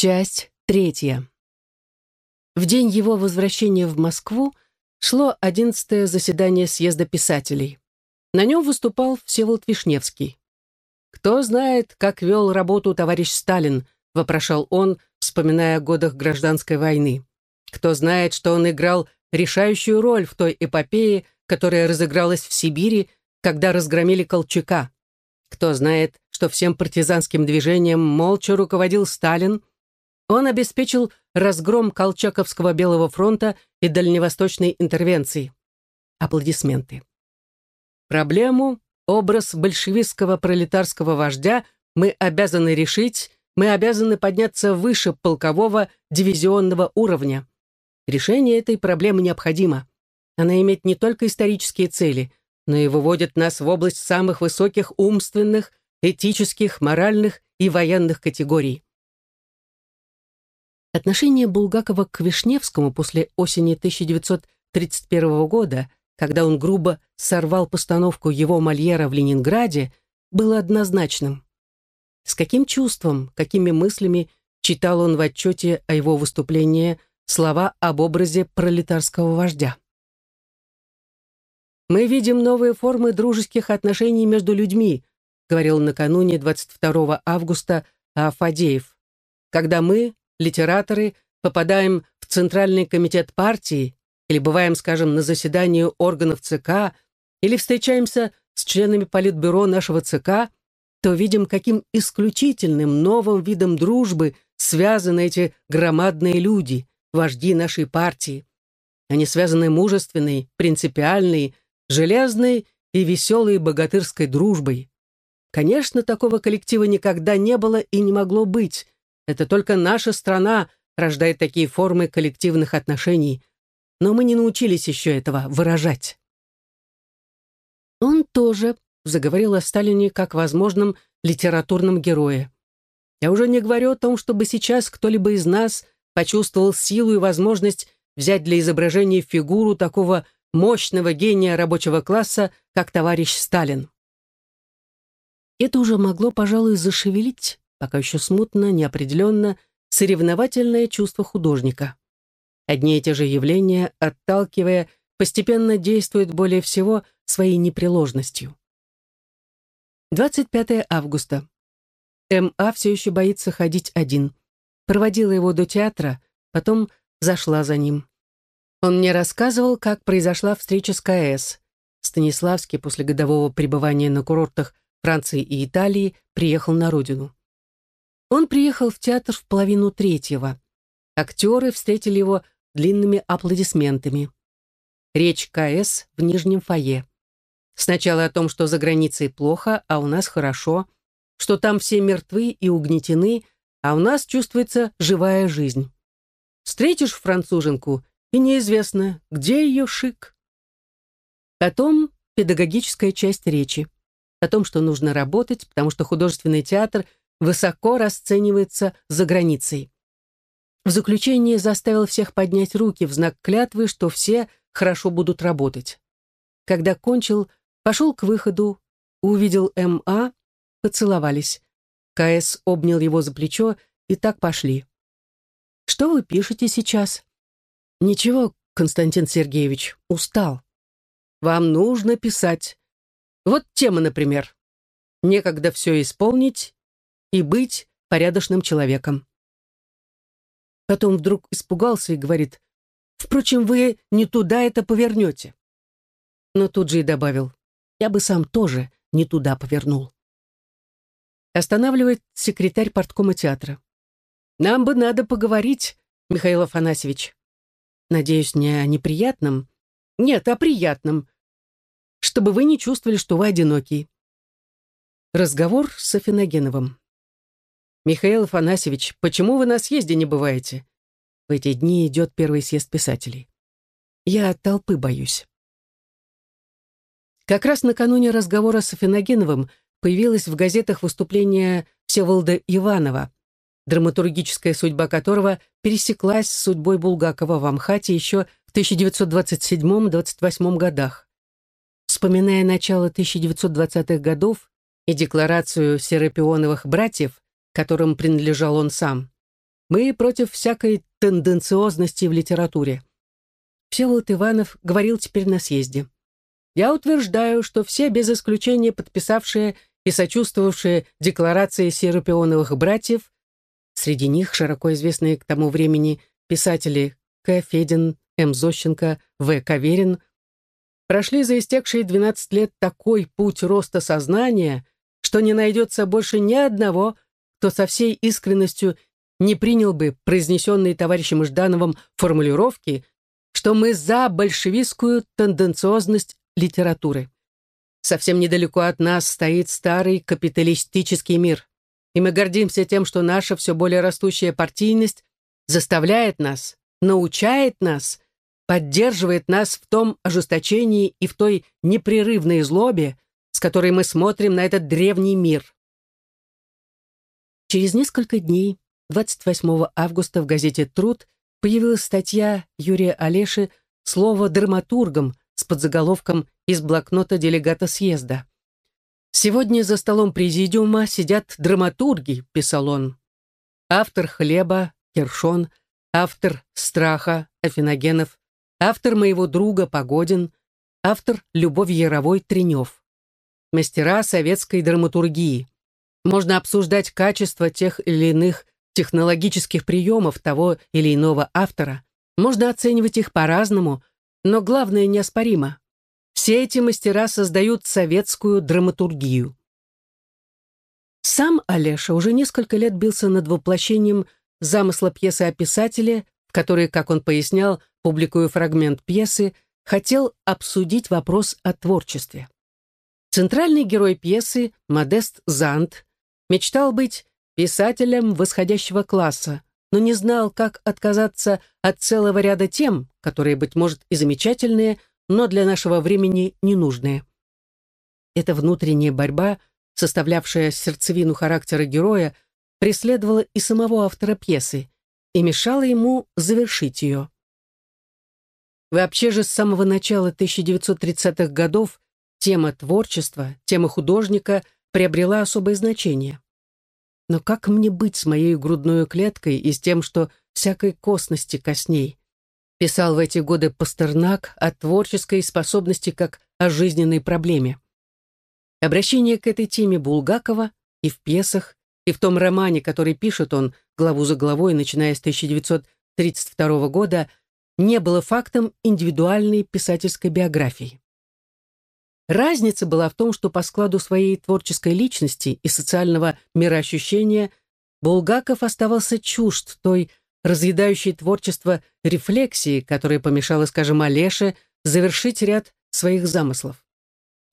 Часть третья. В день его возвращения в Москву шло одиннадцатое заседание съезда писателей. На нем выступал Всеволод Вишневский. «Кто знает, как вел работу товарищ Сталин?» — вопрошал он, вспоминая о годах гражданской войны. «Кто знает, что он играл решающую роль в той эпопее, которая разыгралась в Сибири, когда разгромили Колчака? Кто знает, что всем партизанским движением молча руководил Сталин, он обеспечил разгром Колчаковского Белого фронта и дальневосточной интервенции. Аплодисменты. Проблему, образ большевистского пролетарского вождя мы обязаны решить, мы обязаны подняться выше полкового дивизионного уровня. Решение этой проблемы необходимо. Она имеет не только исторические цели, но и выводит нас в область самых высоких умственных, этических, моральных и военных категорий. Отношение Булгакова к Вишневскому после осени 1931 года, когда он грубо сорвал постановку его Мольера в Ленинграде, было однозначным. С каким чувством, какими мыслями читал он в отчете о его выступлении слова об образе пролетарского вождя. «Мы видим новые формы дружеских отношений между людьми», говорил накануне 22 августа Афадеев, когда мы, литераторы, попадаем в Центральный комитет партии или бываем, скажем, на заседании органов ЦК или встречаемся с членами Политбюро нашего ЦК, то видим, каким исключительным новым видом дружбы связаны эти громадные люди, вожди нашей партии. Они связаны мужественной, принципиальной, железной и веселой богатырской дружбой. Конечно, такого коллектива никогда не было и не могло быть, это только наша страна рождает такие формы коллективных отношений, но мы не научились еще этого выражать. Он тоже заговорил о Сталине как возможном литературном герое. Я уже не говорю о том, чтобы сейчас кто-либо из нас почувствовал силу и возможность взять для изображения фигуру такого мощного гения рабочего класса, как товарищ Сталин. Это уже могло, пожалуй, зашевелить пока еще смутно, неопределенно, соревновательное чувство художника. Одни и те же явления, отталкивая, постепенно действуют более всего своей непреложностью. 25 августа. М.А. все еще боится ходить один. Проводила его до театра, потом зашла за ним. Он мне рассказывал, как произошла встреча с КС. Станиславский после годового пребывания на курортах Франции и Италии приехал на родину. Он приехал в театр в половину третьего. Актеры встретили его длинными аплодисментами. Речь КС в нижнем фойе. Сначала о том, что за границей плохо, а у нас хорошо, что там все мертвы и угнетены, а у нас чувствуется живая жизнь. Встретишь француженку, и неизвестно, где ее шик. Потом педагогическая часть речи. О том, что нужно работать, потому что художественный театр — высоко расценивается за границей. В заключение заставил всех поднять руки в знак клятвы, что все хорошо будут работать. Когда кончил, пошел к выходу, увидел М.А., поцеловались. К.С. обнял его за плечо, и так пошли. «Что вы пишете сейчас?» «Ничего, Константин Сергеевич, устал. Вам нужно писать. Вот тема, например. Некогда все исполнить, и быть порядочным человеком. Потом вдруг испугался и говорит, «Впрочем, вы не туда это повернете». Но тут же и добавил, «Я бы сам тоже не туда повернул». Останавливает секретарь порткома театра. «Нам бы надо поговорить, Михаил Афанасьевич». «Надеюсь, не о неприятном?» «Нет, о приятном. Чтобы вы не чувствовали, что вы одинокий». Разговор с Афиногеновым. «Михаил Афанасьевич, почему вы на съезде не бываете?» В эти дни идет первый съезд писателей. «Я от толпы боюсь». Как раз накануне разговора с Афиногеновым появилось в газетах выступление Всеволода Иванова, драматургическая судьба которого пересеклась с судьбой Булгакова в Амхате еще в 1927-28 годах. Вспоминая начало 1920-х годов и декларацию серапионовых братьев, которым принадлежал он сам. Мы против всякой тенденциозности в литературе. Всеволод Иванов говорил теперь на съезде. Я утверждаю, что все без исключения подписавшие и сочувствовавшие декларации серапионовых братьев, среди них широко известные к тому времени писатели К. Федин, М. Зощенко, В. Каверин, прошли за истекшие 12 лет такой путь роста сознания, что не найдется больше ни одного, кто со всей искренностью не принял бы произнесенные товарищем Ждановым формулировки, что мы за большевистскую тенденциозность литературы. Совсем недалеко от нас стоит старый капиталистический мир, и мы гордимся тем, что наша все более растущая партийность заставляет нас, научает нас, поддерживает нас в том ожесточении и в той непрерывной злобе, с которой мы смотрим на этот древний мир. Через несколько дней 28 августа в газете «Труд» появилась статья Юрия Олеши «Слово драматургом» с подзаголовком «Из блокнота делегата съезда». «Сегодня за столом президиума сидят драматурги», — писал он. Автор «Хлеба» Кершон, автор «Страха» Афиногенов, автор моего друга Погодин, автор «Любовь Яровой» Тренев. Мастера советской драматургии. Можно обсуждать качество тех или иных технологических приемов того или иного автора. Можно оценивать их по-разному, но главное неоспоримо. Все эти мастера создают советскую драматургию. Сам Олеша уже несколько лет бился над воплощением замысла пьесы о писателе, в которой, как он пояснял, публикуя фрагмент пьесы, хотел обсудить вопрос о творчестве. Центральный герой пьесы, Модест Зант, мечтал быть писателем восходящего класса, но не знал, как отказаться от целого ряда тем, которые, быть может, и замечательные, но для нашего времени ненужные. Эта внутренняя борьба, составлявшая сердцевину характера героя, преследовала и самого автора пьесы и мешала ему завершить ее. Вообще же с самого начала 1930-х годов тема творчества, тема художника приобрела особое значение. Но как мне быть с моей грудной клеткой и с тем, что всякой косности косней? Писал в эти годы Пастернак о творческой способности как о жизненной проблеме. Обращение к этой теме Булгакова и в пьесах, и в том романе, который пишет он главу за главой, начиная с 1932 года, не было фактом индивидуальной писательской биографии. Разница была в том, что по складу своей творческой личности и социального мироощущения Булгаков оставался чужд той разъедающей творчество рефлексии, которая помешала, скажем, Олеше завершить ряд своих замыслов.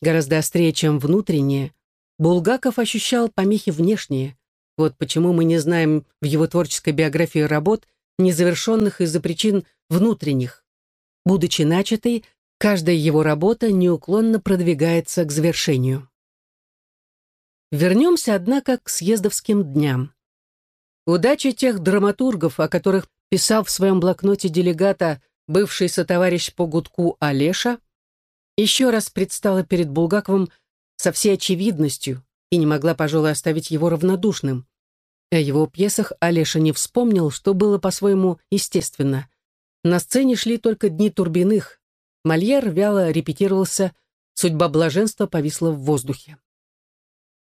Гораздо острее, чем внутреннее, Булгаков ощущал помехи внешние. Вот почему мы не знаем в его творческой биографии работ, незавершенных из-за причин внутренних. Будучи начатой, Каждая его работа неуклонно продвигается к завершению. Вернемся, однако, к съездовским дням. Удачи тех драматургов, о которых писал в своем блокноте делегата бывший сотоварищ по гудку Олеша, еще раз предстала перед Булгаковым со всей очевидностью и не могла, пожалуй, оставить его равнодушным. О его пьесах Олеша не вспомнил, что было по-своему естественно. На сцене шли только дни Турбиных, Мольер вяло репетировался, судьба блаженства повисла в воздухе.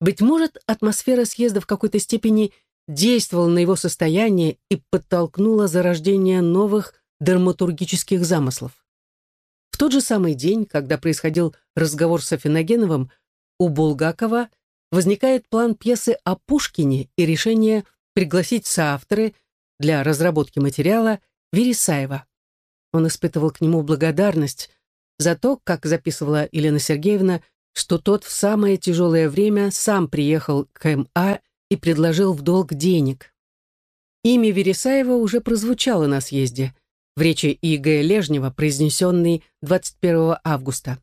Быть может, атмосфера съезда в какой-то степени действовала на его состояние и подтолкнула зарождение новых драматургических замыслов. В тот же самый день, когда происходил разговор с Афиногеновым, у Булгакова возникает план пьесы о Пушкине и решение пригласить соавторы для разработки материала Вересаева. Он испытывал к нему благодарность за то, как записывала Елена Сергеевна, что тот в самое тяжелое время сам приехал к МА и предложил в долг денег. Имя Вересаева уже прозвучало на съезде в речи И.Г. Лежнева, произнесенной 21 августа.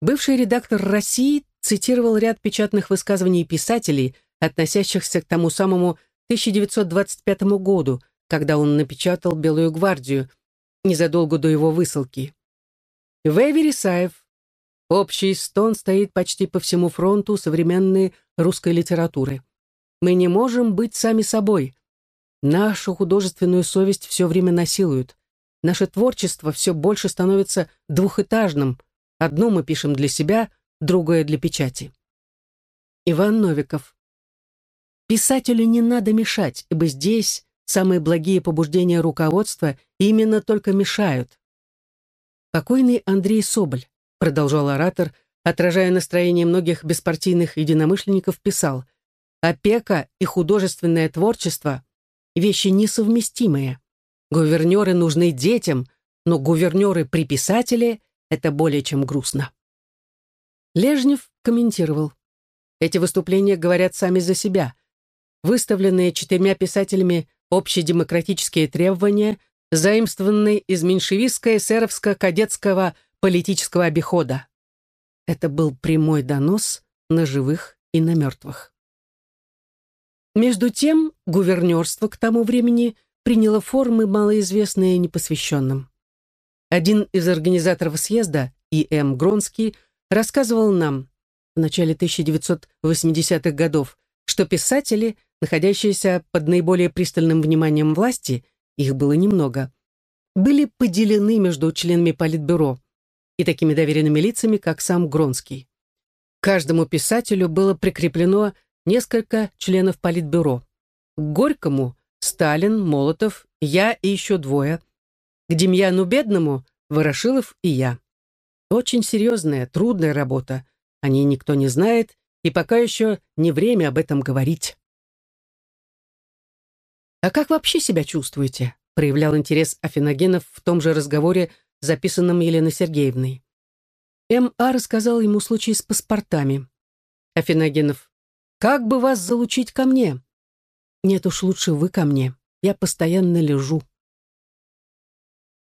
Бывший редактор «России» цитировал ряд печатных высказываний писателей, относящихся к тому самому 1925 году, когда он напечатал «Белую гвардию», незадолго до его высылки. В. Вересаев. Общий стон стоит почти по всему фронту современной русской литературы. Мы не можем быть сами собой. Нашу художественную совесть все время насилуют. Наше творчество все больше становится двухэтажным. Одно мы пишем для себя, другое для печати. Иван Новиков. Писателю не надо мешать, ибо здесь самые благие побуждения руководства именно только мешают. Покойный Андрей Соболь, продолжал оратор, отражая настроение многих беспартийных единомышленников, писал «Опека и художественное творчество – вещи несовместимые. Гувернеры нужны детям, но гувернеры при писателе – это более чем грустно». Лежнев комментировал «Эти выступления говорят сами за себя. Выставленные четырьмя писателями общедемократические требования заимствованные из меньшевистско-эсеровско-кадетского политического обихода. Это был прямой донос на живых и на мертвых. Между тем, гувернерство к тому времени приняло формы, малоизвестные непосвященным. Один из организаторов съезда, И.М. Гронский, рассказывал нам в начале 1980-х годов, что писатели, находящиеся под наиболее пристальным вниманием власти, их было немного, были поделены между членами Политбюро и такими доверенными лицами, как сам Гронский. Каждому писателю было прикреплено несколько членов Политбюро. К Горькому – Сталин, Молотов, я и еще двое. К Демьяну Бедному – Ворошилов и я. Очень серьезная, трудная работа. О ней никто не знает, и пока еще не время об этом говорить. «А как вообще себя чувствуете?» проявлял интерес Афиногенов в том же разговоре, записанном Еленой Сергеевной. М.А. рассказал ему случай с паспортами. Афиногенов. «Как бы вас залучить ко мне?» «Нет уж, лучше вы ко мне. Я постоянно лежу».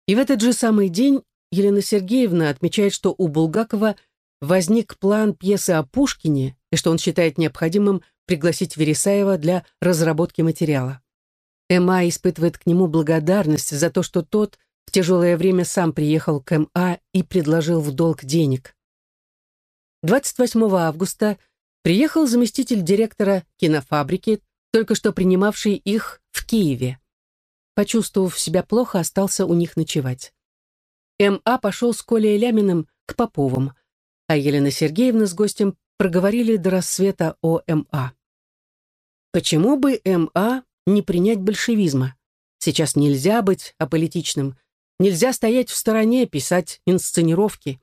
И в этот же самый день Елена Сергеевна отмечает, что у Булгакова возник план пьесы о Пушкине и что он считает необходимым пригласить Вересаева для разработки материала. Эма испытывает к нему благодарность за то, что тот в тяжелое время сам приехал к М.А. и предложил в долг денег. 28 августа приехал заместитель директора кинофабрики, только что принимавший их в Киеве. Почувствовав себя плохо, остался у них ночевать. М.А. пошел с Колей Ляминым к Поповым, а Елена Сергеевна с гостем проговорили до рассвета о М.А. Почему бы М.А не принять большевизма. Сейчас нельзя быть аполитичным, нельзя стоять в стороне, писать инсценировки.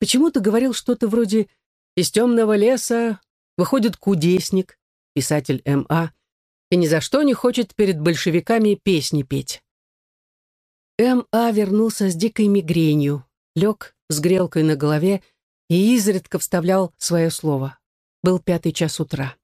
Почему-то говорил что-то вроде «Из темного леса выходит кудесник», писатель М.А., и ни за что не хочет перед большевиками песни петь. М.А. вернулся с дикой мигренью, лег с грелкой на голове и изредка вставлял свое слово. Был пятый час утра.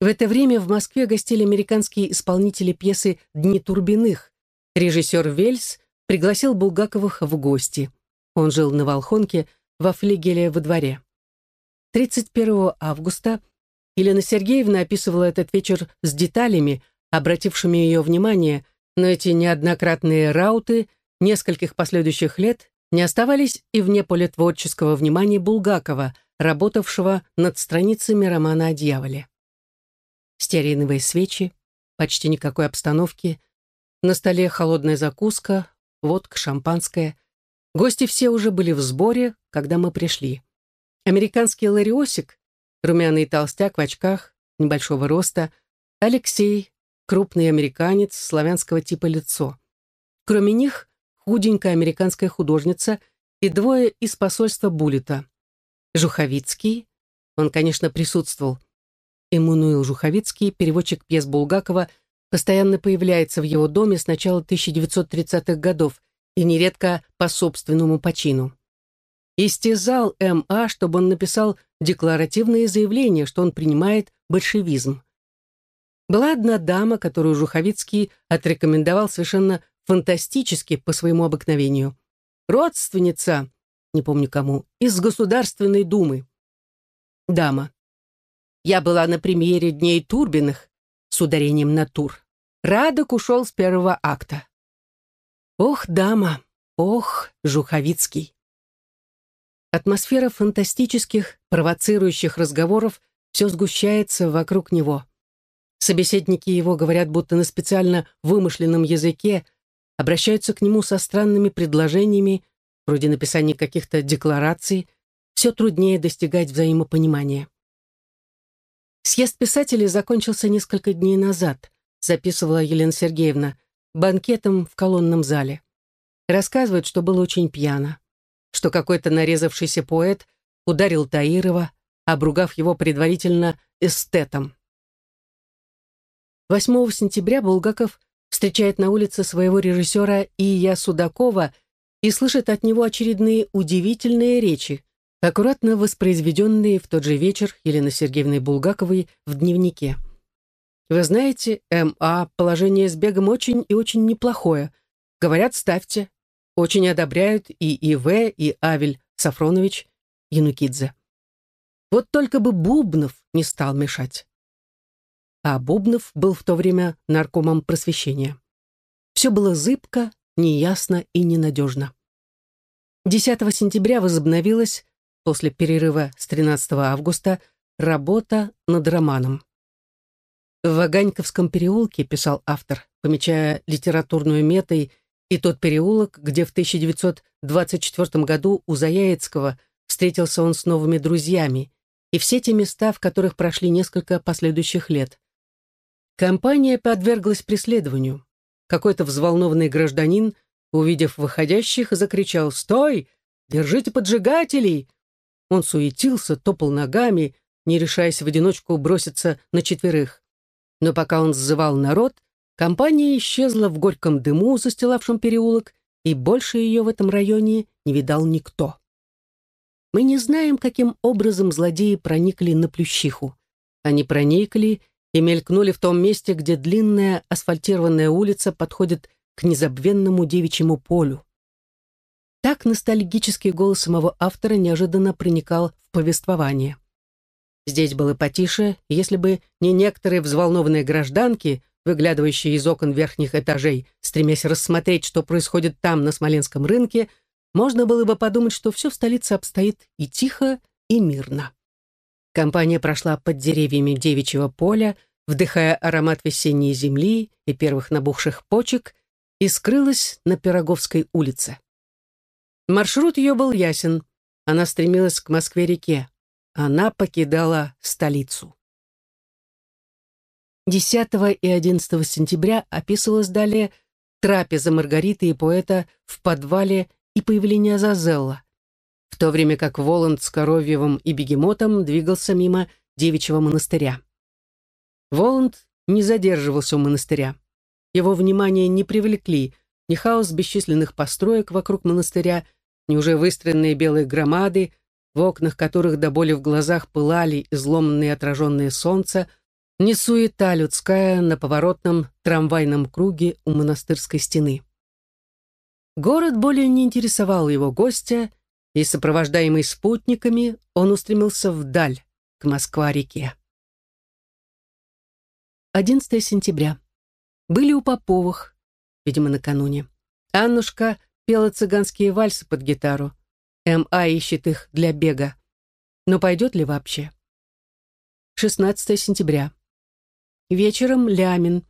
В это время в Москве гостили американские исполнители пьесы «Дни Турбиных». Режиссер Вельс пригласил Булгаковых в гости. Он жил на Волхонке, во флигеле во дворе. 31 августа Елена Сергеевна описывала этот вечер с деталями, обратившими ее внимание, но эти неоднократные рауты нескольких последующих лет не оставались и вне поля творческого внимания Булгакова, работавшего над страницами романа о дьяволе стеариновые свечи, почти никакой обстановки, на столе холодная закуска, водка, шампанское. Гости все уже были в сборе, когда мы пришли. Американский лариосик, румяный толстяк в очках, небольшого роста, Алексей, крупный американец, славянского типа лицо. Кроме них, худенькая американская художница и двое из посольства Буллета. Жуховицкий, он, конечно, присутствовал, Эммануил Жуховицкий, переводчик пьес Булгакова, постоянно появляется в его доме с начала 1930-х годов и нередко по собственному почину. Истязал М.А., чтобы он написал декларативное заявление, что он принимает большевизм. Была одна дама, которую Жуховицкий отрекомендовал совершенно фантастически по своему обыкновению. Родственница, не помню кому, из Государственной Думы. Дама. Я была на премьере «Дней Турбиных» с ударением на тур. Радок ушел с первого акта. Ох, дама, ох, Жуховицкий. Атмосфера фантастических, провоцирующих разговоров все сгущается вокруг него. Собеседники его говорят будто на специально вымышленном языке, обращаются к нему со странными предложениями, вроде написания каких-то деклараций, все труднее достигать взаимопонимания. Съезд писателей закончился несколько дней назад, записывала Елена Сергеевна, банкетом в колонном зале. Рассказывают, что было очень пьяно, что какой-то нарезавшийся поэт ударил Таирова, обругав его предварительно эстетом. 8 сентября Булгаков встречает на улице своего режиссера Ия Судакова и слышит от него очередные удивительные речи, аккуратно воспроизведенные в тот же вечер Елены Сергеевной Булгаковой в дневнике. «Вы знаете, М.А. положение с бегом очень и очень неплохое. Говорят, ставьте. Очень одобряют и И.В., и Авель Сафронович, Янукидзе. Вот только бы Бубнов не стал мешать а Бубнов был в то время наркомом просвещения. Все было зыбко, неясно и ненадежно. 10 сентября возобновилась, после перерыва с 13 августа, работа над романом. В Ваганьковском переулке, писал автор, помечая литературную метой, и тот переулок, где в 1924 году у Заяицкого встретился он с новыми друзьями, и все те места, в которых прошли несколько последующих лет. Компания подверглась преследованию. Какой-то взволнованный гражданин, увидев выходящих, закричал «Стой! Держите поджигателей!» Он суетился, топал ногами, не решаясь в одиночку броситься на четверых. Но пока он сзывал народ, компания исчезла в горьком дыму, застилавшем переулок, и больше ее в этом районе не видал никто. Мы не знаем, каким образом злодеи проникли на Плющиху. Они проникли и мелькнули в том месте, где длинная асфальтированная улица подходит к незабвенному девичьему полю. Так ностальгический голос самого автора неожиданно проникал в повествование. Здесь было потише, если бы не некоторые взволнованные гражданки, выглядывающие из окон верхних этажей, стремясь рассмотреть, что происходит там, на Смоленском рынке, можно было бы подумать, что все в столице обстоит и тихо, и мирно. Компания прошла под деревьями девичьего поля, вдыхая аромат весенней земли и первых набухших почек, и скрылась на Пироговской улице. Маршрут ее был ясен. Она стремилась к Москве-реке. Она покидала столицу. 10 и 11 сентября описывалась далее трапеза Маргариты и поэта в подвале и появление Зазелла в то время как Воланд с Коровьевым и Бегемотом двигался мимо девичьего монастыря. Воланд не задерживался у монастыря. Его внимание не привлекли ни хаос бесчисленных построек вокруг монастыря, ни уже выстроенные белые громады, в окнах которых до боли в глазах пылали изломанные отраженные солнца, ни суета людская на поворотном трамвайном круге у монастырской стены. Город более не интересовал его гостя, и, сопровождаемый спутниками, он устремился вдаль, к Москва-реке. 11 сентября. Были у Поповых, видимо, накануне. Аннушка пела цыганские вальсы под гитару. М.А. ищет их для бега. Но пойдет ли вообще? 16 сентября. Вечером Лямин.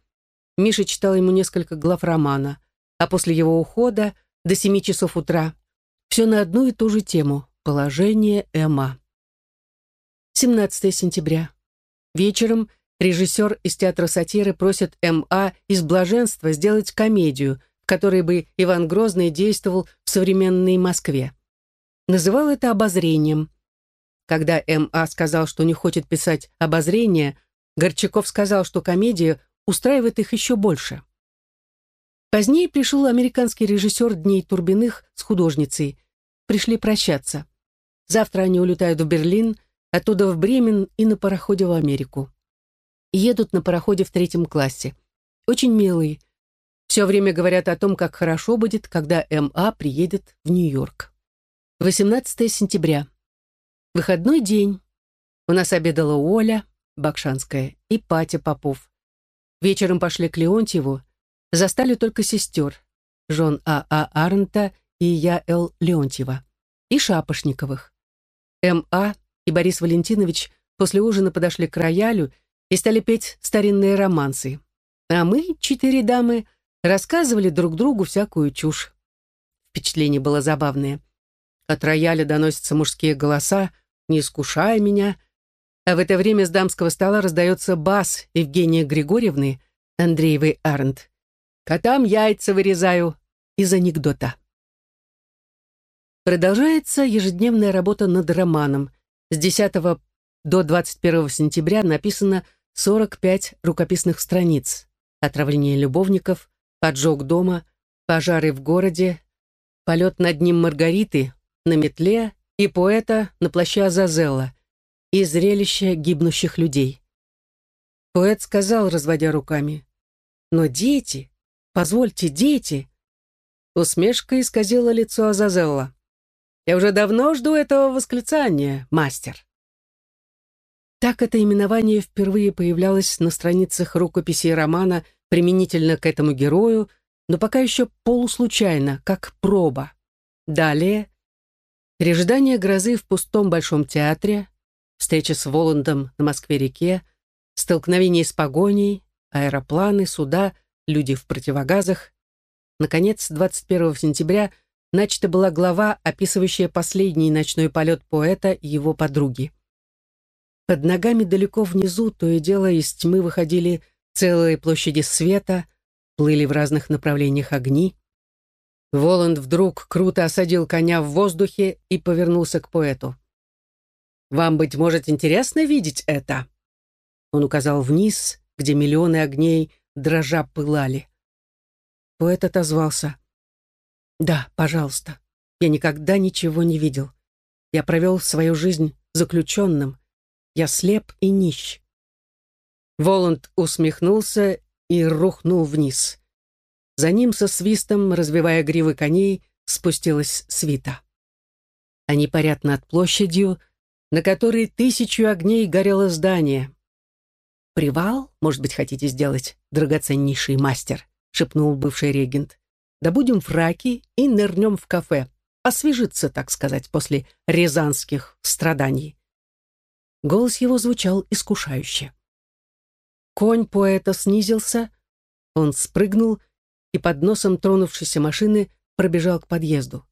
Миша читал ему несколько глав романа, а после его ухода до семи часов утра все на одну и ту же тему – положение Эмма. 17 сентября. Вечером режиссер из театра сатиры просит М.А. из «Блаженства» сделать комедию, которой бы Иван Грозный действовал в современной Москве. Называл это «обозрением». Когда М.А. сказал, что не хочет писать «обозрение», Горчаков сказал, что комедия устраивает их еще больше. Позднее пришел американский режиссер «Дней Турбиных» с художницей. Пришли прощаться. Завтра они улетают в Берлин, оттуда в Бремен и на пароходе в Америку. Едут на пароходе в третьем классе. Очень милые. Все время говорят о том, как хорошо будет, когда М.А. приедет в Нью-Йорк. 18 сентября. Выходной день. У нас обедала Оля, Бакшанская, и Патя Попов. Вечером пошли к Леонтьеву, застали только сестер, жен А.А. А. Арнта и я. Л. Леонтьева, и Шапошниковых. М.А. и Борис Валентинович после ужина подошли к роялю и стали петь старинные романсы. А мы, четыре дамы, рассказывали друг другу всякую чушь. Впечатление было забавное. От рояля доносятся мужские голоса, не искушая меня, а в это время с дамского стола раздается бас Евгения Григорьевны, Андреевой Арнт. «Котам яйца вырезаю» из анекдота. Продолжается ежедневная работа над романом. С 10 до 21 сентября написано 45 рукописных страниц. Отравление любовников, поджог дома, пожары в городе, полет над ним Маргариты на метле и поэта на плаще Азазелла и зрелище гибнущих людей. Поэт сказал, разводя руками, «Но дети, позвольте, дети!» Усмешка исказила лицо Азазелла. Я уже давно жду этого восклицания, мастер. Так это именование впервые появлялось на страницах рукописи романа применительно к этому герою, но пока еще полуслучайно, как проба. Далее пережидание грозы в пустом Большом театре, встреча с Воландом на Москве-реке, столкновение с погоней, аэропланы, суда, люди в противогазах. Наконец, 21 сентября – начата была глава, описывающая последний ночной полет поэта и его подруги. Под ногами далеко внизу то и дело из тьмы выходили целые площади света, плыли в разных направлениях огни. Воланд вдруг круто осадил коня в воздухе и повернулся к поэту. «Вам, быть может, интересно видеть это?» Он указал вниз, где миллионы огней дрожа пылали. Поэт отозвался. Да, пожалуйста. Я никогда ничего не видел. Я провел свою жизнь заключенным. Я слеп и нищ. Воланд усмехнулся и рухнул вниз. За ним со свистом, развивая гривы коней, спустилась свита. Они парят над площадью, на которой тысячу огней горело здание. «Привал, может быть, хотите сделать, драгоценнейший мастер?» — шепнул бывший регент добудем фраки и нырнем в кафе. Освежиться, так сказать, после рязанских страданий. Голос его звучал искушающе. Конь поэта снизился, он спрыгнул и под носом тронувшейся машины пробежал к подъезду.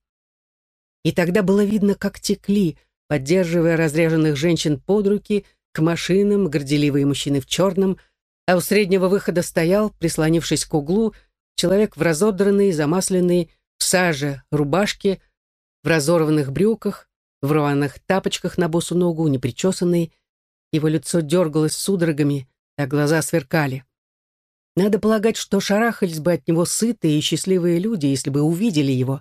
И тогда было видно, как текли, поддерживая разряженных женщин под руки, к машинам горделивые мужчины в черном, а у среднего выхода стоял, прислонившись к углу, Человек в разодранной, замасленной, в саже, рубашке, в разорванных брюках, в рваных тапочках на босу ногу, непричесанный. Его лицо дергалось судорогами, а глаза сверкали. Надо полагать, что шарахались бы от него сытые и счастливые люди, если бы увидели его.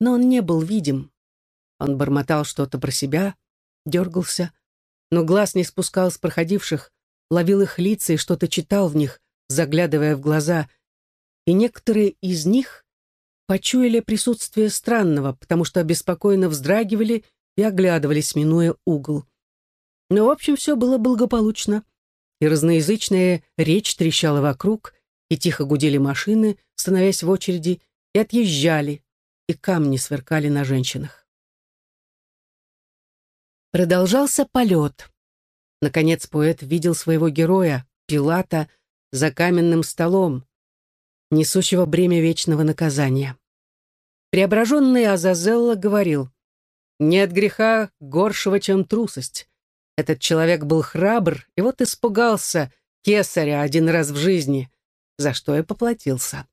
Но он не был видим. Он бормотал что-то про себя, дергался, но глаз не спускал с проходивших, ловил их лица и что-то читал в них, заглядывая в глаза — и некоторые из них почуяли присутствие странного, потому что беспокойно вздрагивали и оглядывались, минуя угол. Но, в общем, все было благополучно, и разноязычная речь трещала вокруг, и тихо гудели машины, становясь в очереди, и отъезжали, и камни сверкали на женщинах. Продолжался полет. Наконец поэт видел своего героя, Пилата, за каменным столом, несущего бремя вечного наказания. Преображенный Азазелла говорил, «Нет греха горшего, чем трусость. Этот человек был храбр и вот испугался кесаря один раз в жизни, за что и поплатился».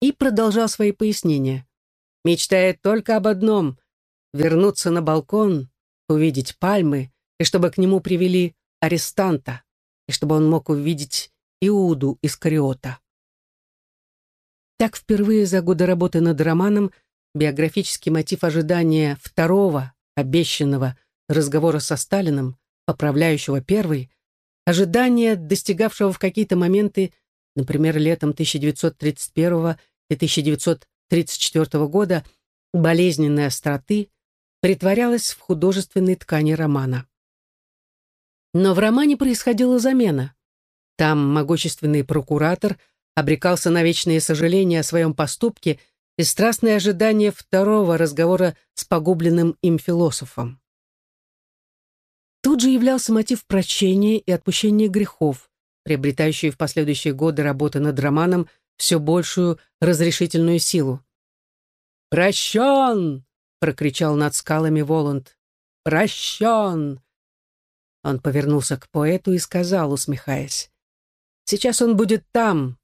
И продолжал свои пояснения. Мечтает только об одном — вернуться на балкон, увидеть пальмы, и чтобы к нему привели арестанта, и чтобы он мог увидеть Иуду из Кариота. Так впервые за годы работы над романом биографический мотив ожидания второго, обещанного разговора со Сталиным, поправляющего первый, ожидания, достигавшего в какие-то моменты, например, летом 1931 и 1934 года, болезненной остроты, притворялась в художественной ткани романа. Но в романе происходила замена. Там могущественный прокуратор – обрекался на вечные сожаления о своем поступке и страстное ожидание второго разговора с погубленным им философом. Тут же являлся мотив прощения и отпущения грехов, приобретающий в последующие годы работы над романом все большую разрешительную силу. «Прощен!» — прокричал над скалами Воланд. «Прощен!» Он повернулся к поэту и сказал, усмехаясь. «Сейчас он будет там.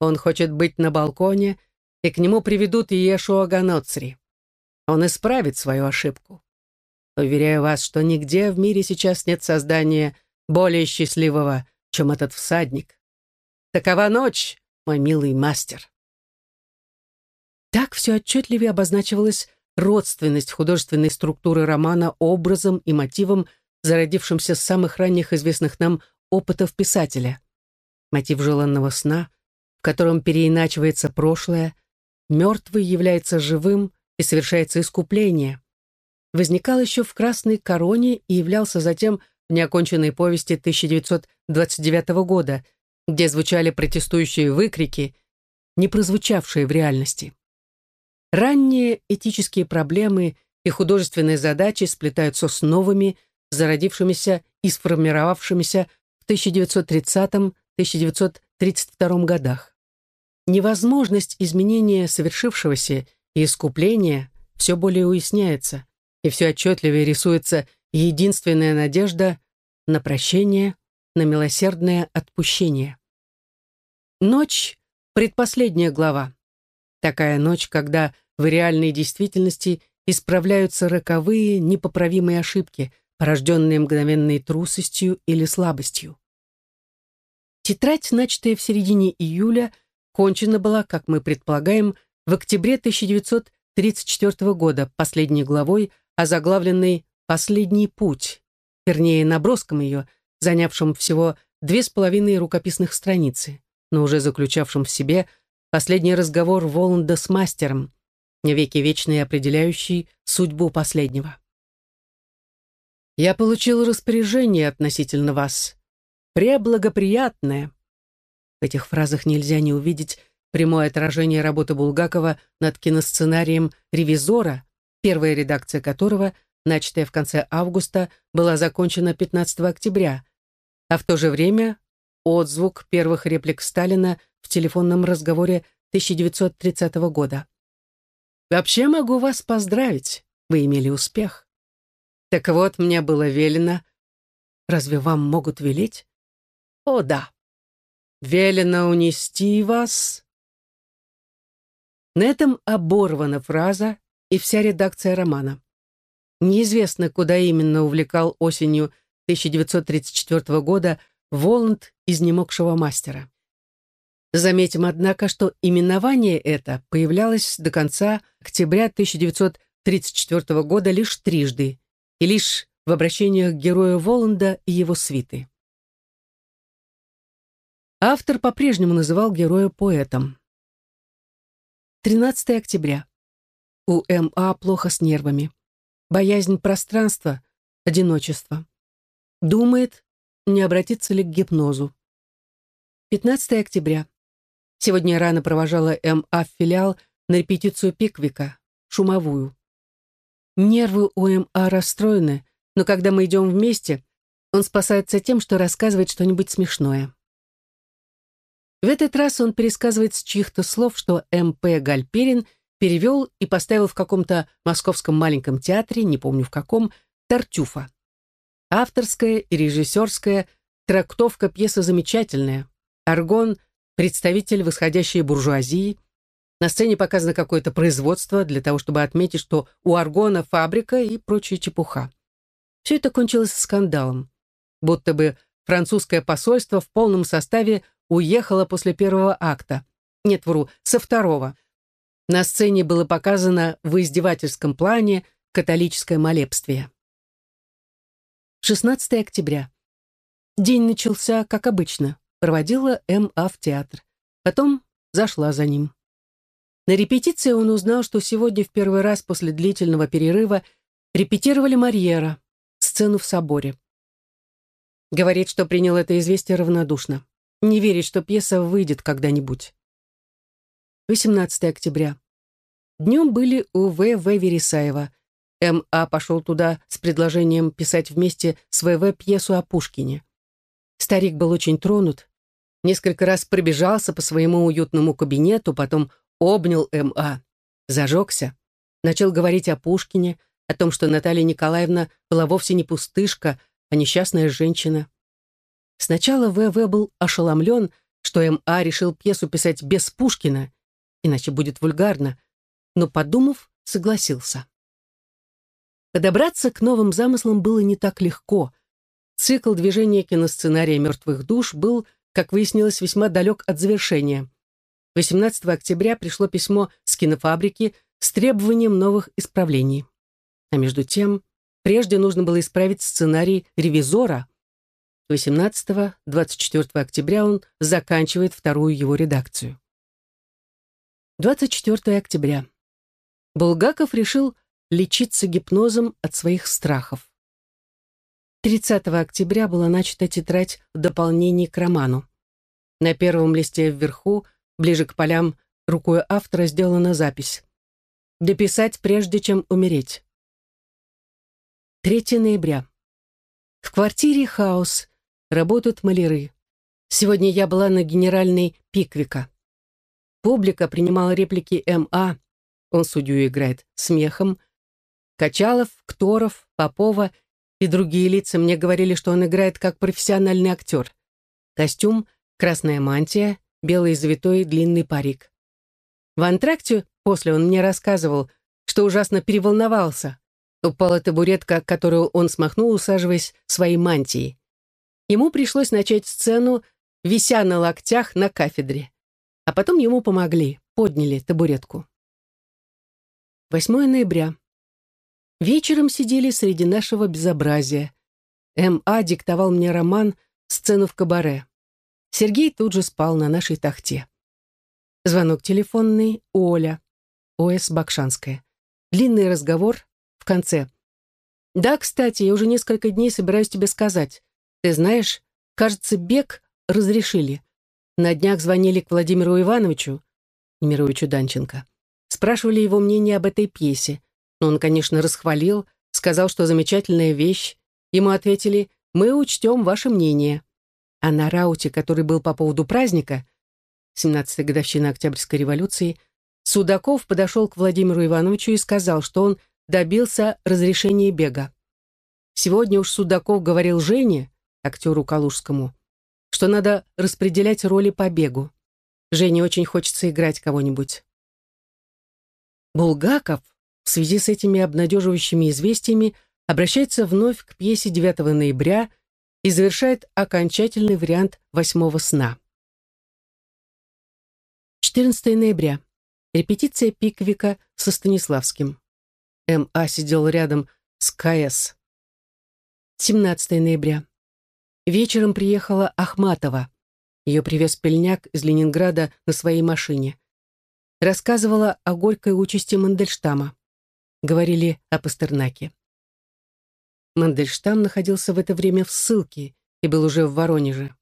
Он хочет быть на балконе, и к нему приведут Иешуа Ганоцри. Он исправит свою ошибку. Уверяю вас, что нигде в мире сейчас нет создания более счастливого, чем этот всадник. Такова ночь, мой милый мастер. Так все отчетливее обозначивалась родственность художественной структуры романа образом и мотивом, зародившимся с самых ранних известных нам опытов писателя. Мотив желанного сна, в котором переиначивается прошлое, мертвый является живым и совершается искупление возникал еще в «Красной короне» и являлся затем в неоконченной повести 1929 года, где звучали протестующие выкрики, не прозвучавшие в реальности. Ранние этические проблемы и художественные задачи сплетаются с новыми, зародившимися и сформировавшимися в 1930-1932 годах. Невозможность изменения совершившегося и искупления все более уясняется, и все отчетливее рисуется единственная надежда на прощение, на милосердное отпущение. Ночь — предпоследняя глава. Такая ночь, когда в реальной действительности исправляются роковые, непоправимые ошибки, порожденные мгновенной трусостью или слабостью. Тетрадь, начатая в середине июля, кончена была, как мы предполагаем, в октябре 1934 года последней главой озаглавленный «Последний путь», вернее, наброском ее, занявшим всего две с половиной рукописных страницы, но уже заключавшим в себе последний разговор Воланда с мастером, веки вечный определяющий судьбу последнего. «Я получил распоряжение относительно вас. Преблагоприятное». В этих фразах нельзя не увидеть прямое отражение работы Булгакова над киносценарием «Ревизора», первая редакция которого, начатая в конце августа, была закончена 15 октября, а в то же время отзвук первых реплик Сталина в телефонном разговоре 1930 года. «Вообще могу вас поздравить, вы имели успех. Так вот, мне было велено. Разве вам могут велеть? О, да. Велено унести вас. На этом оборвана фраза, и вся редакция романа. Неизвестно, куда именно увлекал осенью 1934 года Воланд изнемогшего мастера. Заметим, однако, что именование это появлялось до конца октября 1934 года лишь трижды и лишь в обращениях героя Воланда и его свиты. Автор по-прежнему называл героя поэтом. 13 октября. У М.А. плохо с нервами. Боязнь пространства, одиночество. Думает, не обратиться ли к гипнозу. 15 октября. Сегодня рано провожала М.А. в филиал на репетицию Пиквика, шумовую. Нервы у М.А. расстроены, но когда мы идем вместе, он спасается тем, что рассказывает что-нибудь смешное. В этот раз он пересказывает с чьих-то слов, что М.П. Гальперин – перевел и поставил в каком-то московском маленьком театре, не помню в каком, Тартюфа. Авторская и режиссерская трактовка пьесы замечательная. Аргон — представитель восходящей буржуазии. На сцене показано какое-то производство для того, чтобы отметить, что у Аргона фабрика и прочая чепуха. Все это кончилось скандалом. Будто бы французское посольство в полном составе уехало после первого акта. Нет, вру, со второго. На сцене было показано в издевательском плане католическое молебствие. 16 октября. День начался, как обычно. Проводила М.А. в театр. Потом зашла за ним. На репетиции он узнал, что сегодня в первый раз после длительного перерыва репетировали Марьера, сцену в соборе. Говорит, что принял это известие равнодушно. Не верит, что пьеса выйдет когда-нибудь. 18 октября. Днем были у В. В. Вересаева. М.А. пошел туда с предложением писать вместе с ВВ пьесу о Пушкине. Старик был очень тронут, несколько раз пробежался по своему уютному кабинету, потом обнял М.А., зажегся, начал говорить о Пушкине, о том, что Наталья Николаевна была вовсе не пустышка, а несчастная женщина. Сначала В.В. был ошеломлен, что М.А. решил пьесу писать без Пушкина, иначе будет вульгарно, но, подумав, согласился. Подобраться к новым замыслам было не так легко. Цикл движения киносценария «Мертвых душ» был, как выяснилось, весьма далек от завершения. 18 октября пришло письмо с кинофабрики с требованием новых исправлений. А между тем, прежде нужно было исправить сценарий «Ревизора». 18-24 октября он заканчивает вторую его редакцию. 24 октября. Булгаков решил лечиться гипнозом от своих страхов. 30 октября была начата тетрадь в дополнении к роману. На первом листе вверху, ближе к полям, рукой автора сделана запись. «Дописать, прежде чем умереть». 3 ноября. В квартире хаос, работают маляры. Сегодня я была на генеральной Пиквика. Публика принимала реплики М.А., он судью играет, смехом, Качалов, Кторов, Попова и другие лица мне говорили, что он играет как профессиональный актер. Костюм, красная мантия, белый завитой длинный парик. В антракте после он мне рассказывал, что ужасно переволновался. Упала табуретка, которую он смахнул, усаживаясь своей мантией. Ему пришлось начать сцену, вися на локтях на кафедре. А потом ему помогли, подняли табуретку. 8 ноября. Вечером сидели среди нашего безобразия. М.А. диктовал мне роман «Сцену в кабаре». Сергей тут же спал на нашей тахте. Звонок телефонный, Оля, О.С. Бакшанская. Длинный разговор в конце. «Да, кстати, я уже несколько дней собираюсь тебе сказать. Ты знаешь, кажется, бег разрешили. На днях звонили к Владимиру Ивановичу, Немировичу Данченко. Спрашивали его мнение об этой пьесе. Но он, конечно, расхвалил, сказал, что замечательная вещь. Ему ответили, мы учтем ваше мнение. А на рауте, который был по поводу праздника, 17-я годовщина Октябрьской революции, Судаков подошел к Владимиру Ивановичу и сказал, что он добился разрешения бега. Сегодня уж Судаков говорил Жене, актеру Калужскому, что надо распределять роли по бегу. Жене очень хочется играть кого-нибудь. Булгаков в связи с этими обнадеживающими известиями обращается вновь к пьесе 9 ноября и завершает окончательный вариант «Восьмого сна». 14 ноября. Репетиция Пиквика со Станиславским. М.А. сидел рядом с К.С. 17 ноября. Вечером приехала Ахматова. Ее привез Пельняк из Ленинграда на своей машине. Рассказывала о горькой участи Мандельштама говорили о Пастернаке. Мандельштам находился в это время в ссылке и был уже в Воронеже.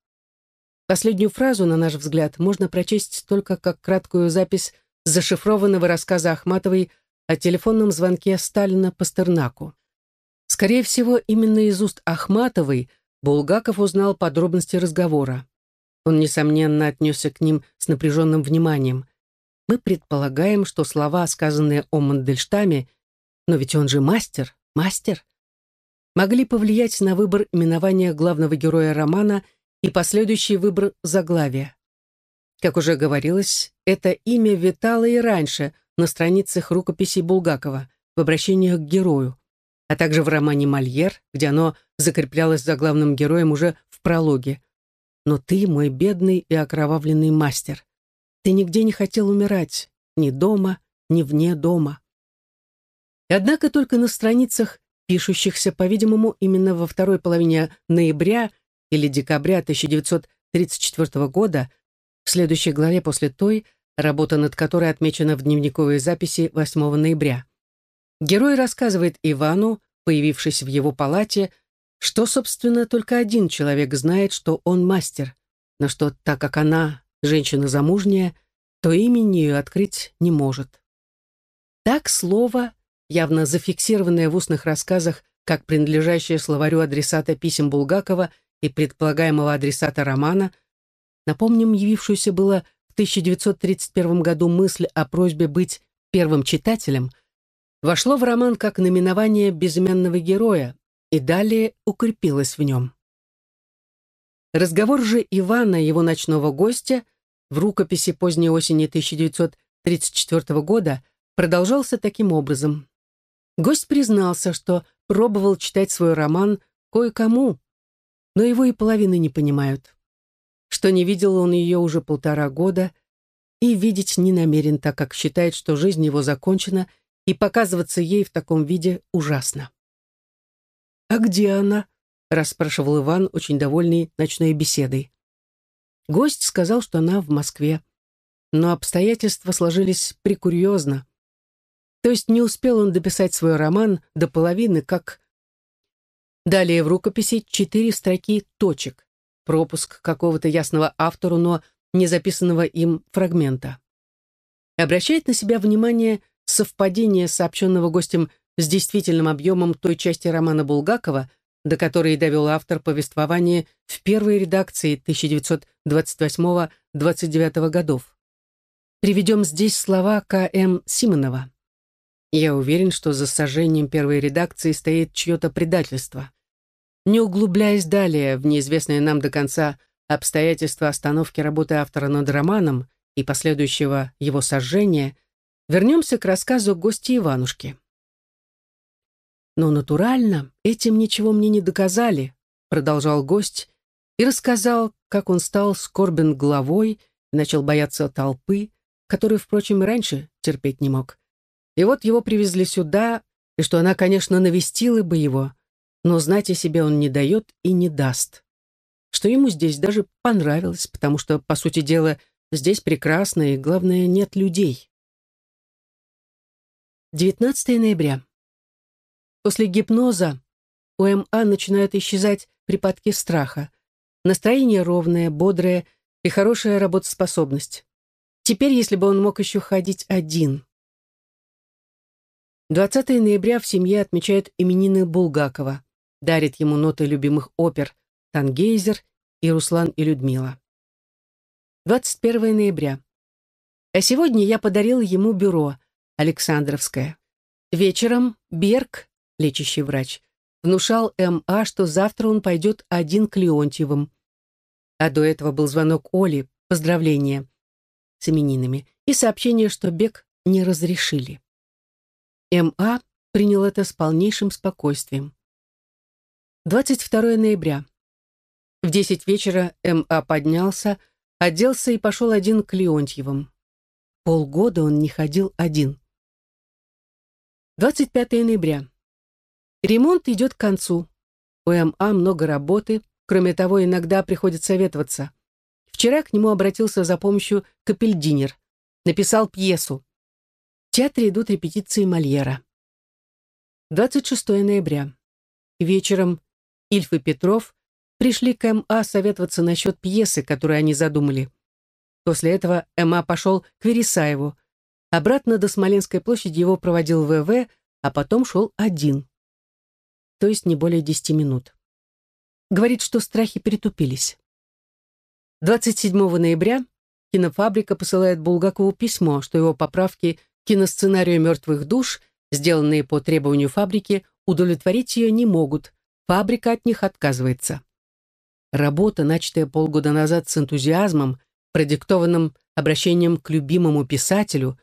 Последнюю фразу, на наш взгляд, можно прочесть только как краткую запись зашифрованного рассказа Ахматовой о телефонном звонке Сталина Пастернаку. Скорее всего, именно из уст Ахматовой Булгаков узнал подробности разговора. Он, несомненно, отнесся к ним с напряженным вниманием. Мы предполагаем, что слова, сказанные о Мандельштаме, но ведь он же мастер, мастер. Могли повлиять на выбор именования главного героя романа и последующий выбор заглавия. Как уже говорилось, это имя витало и раньше на страницах рукописей Булгакова в обращениях к герою, а также в романе «Мольер», где оно закреплялось за главным героем уже в прологе. «Но ты, мой бедный и окровавленный мастер, ты нигде не хотел умирать, ни дома, ни вне дома. Однако только на страницах, пишущихся, по-видимому, именно во второй половине ноября или декабря 1934 года, в следующей главе после той, работа над которой отмечена в дневниковой записи 8 ноября. Герой рассказывает Ивану, появившись в его палате, что, собственно, только один человек знает, что он мастер, но что, так как она, женщина замужняя, то имени ее открыть не может. Так слово явно зафиксированная в устных рассказах как принадлежащая словарю адресата писем Булгакова и предполагаемого адресата романа, напомним, явившуюся было в 1931 году мысль о просьбе быть первым читателем, вошло в роман как наименование безымянного героя и далее укрепилось в нем. Разговор же Ивана, его ночного гостя, в рукописи поздней осени 1934 года продолжался таким образом. Гость признался, что пробовал читать свой роман кое-кому, но его и половины не понимают. Что не видел он ее уже полтора года и видеть не намерен, так как считает, что жизнь его закончена, и показываться ей в таком виде ужасно. «А где она?» — расспрашивал Иван, очень довольный ночной беседой. Гость сказал, что она в Москве, но обстоятельства сложились прикурьезно. То есть не успел он дописать свой роман до половины, как... Далее в рукописи четыре строки точек, пропуск какого-то ясного автору, но не записанного им фрагмента. Обращает на себя внимание совпадение сообщенного гостем с действительным объемом той части романа Булгакова, до которой довел автор повествования в первой редакции 1928-29 годов. Приведем здесь слова К.М. Симонова. Я уверен, что за сожжением первой редакции стоит чье-то предательство. Не углубляясь далее в неизвестные нам до конца обстоятельства остановки работы автора над романом и последующего его сожжения, вернемся к рассказу гости Иванушки. «Но натурально этим ничего мне не доказали», продолжал гость и рассказал, как он стал скорбен головой и начал бояться толпы, которую, впрочем, и раньше терпеть не мог. И вот его привезли сюда, и что она, конечно, навестила бы его, но знать о себе он не дает и не даст. Что ему здесь даже понравилось, потому что, по сути дела, здесь прекрасно и, главное, нет людей. 19 ноября. После гипноза у МА начинают исчезать припадки страха. Настроение ровное, бодрое и хорошая работоспособность. Теперь, если бы он мог еще ходить один. 20 ноября в семье отмечают именины Булгакова. Дарит ему ноты любимых опер «Тангейзер» и «Руслан и Людмила». 21 ноября. А сегодня я подарил ему бюро Александровское. Вечером Берг, лечащий врач, внушал М.А., что завтра он пойдет один к Леонтьевым. А до этого был звонок Оли, поздравления с именинами, и сообщение, что бег не разрешили. М.А. принял это с полнейшим спокойствием. 22 ноября. В 10 вечера М.А. поднялся, оделся и пошел один к Леонтьевым. Полгода он не ходил один. 25 ноября. Ремонт идет к концу. У М.А. много работы, кроме того, иногда приходится советоваться. Вчера к нему обратился за помощью Капельдинер. Написал пьесу театре идут репетиции Мольера. 26 ноября. Вечером Ильф и Петров пришли к М.А. советоваться насчет пьесы, которую они задумали. После этого М.А. пошел к Вересаеву. Обратно до Смоленской площади его проводил ВВ, а потом шел один. То есть не более десяти минут. Говорит, что страхи притупились. 27 ноября кинофабрика посылает Булгакову письмо, что его поправки – киносценарию «Мертвых душ», сделанные по требованию фабрики, удовлетворить ее не могут. Фабрика от них отказывается. Работа, начатая полгода назад с энтузиазмом, продиктованным обращением к любимому писателю,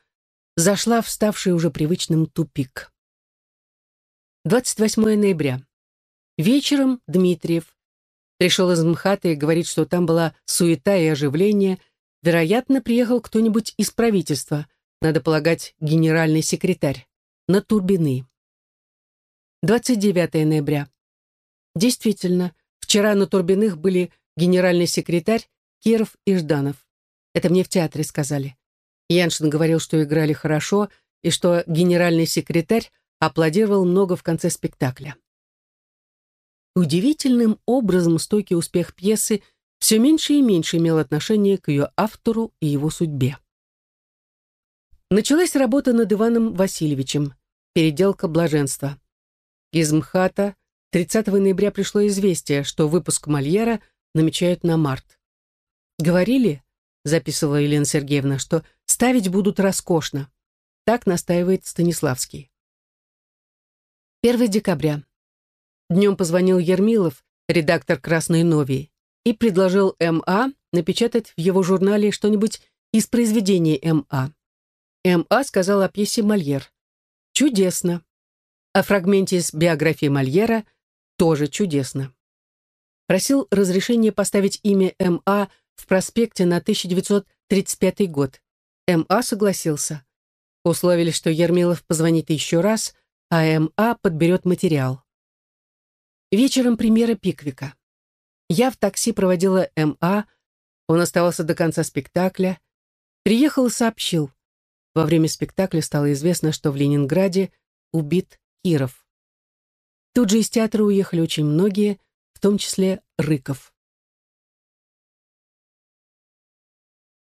зашла в ставший уже привычным тупик. 28 ноября. Вечером Дмитриев пришел из МХАТа и говорит, что там была суета и оживление. Вероятно, приехал кто-нибудь из правительства – надо полагать, генеральный секретарь, на Турбины. 29 ноября. Действительно, вчера на Турбиных были генеральный секретарь Киров и Жданов. Это мне в театре сказали. Яншин говорил, что играли хорошо, и что генеральный секретарь аплодировал много в конце спектакля. Удивительным образом стойкий успех пьесы все меньше и меньше имел отношение к ее автору и его судьбе. Началась работа над Иваном Васильевичем. переделка блаженства. Из МХАТа 30 ноября пришло известие, что выпуск Мольера намечают на март. «Говорили, — записывала Елена Сергеевна, — что ставить будут роскошно. Так настаивает Станиславский. 1 декабря. Днем позвонил Ермилов, редактор «Красной Новии», и предложил М.А. напечатать в его журнале что-нибудь из произведений М.А. М.А. сказал о пьесе «Мольер». Чудесно. О фрагменте из биографии Мольера тоже чудесно. Просил разрешения поставить имя М.А. в проспекте на 1935 год. М.А. согласился. Условили, что Ермилов позвонит еще раз, а М.А. подберет материал. Вечером премьера Пиквика. Я в такси проводила М.А., он оставался до конца спектакля. Приехал и сообщил. Во время спектакля стало известно, что в Ленинграде убит Киров. Тут же из театра уехали очень многие, в том числе Рыков.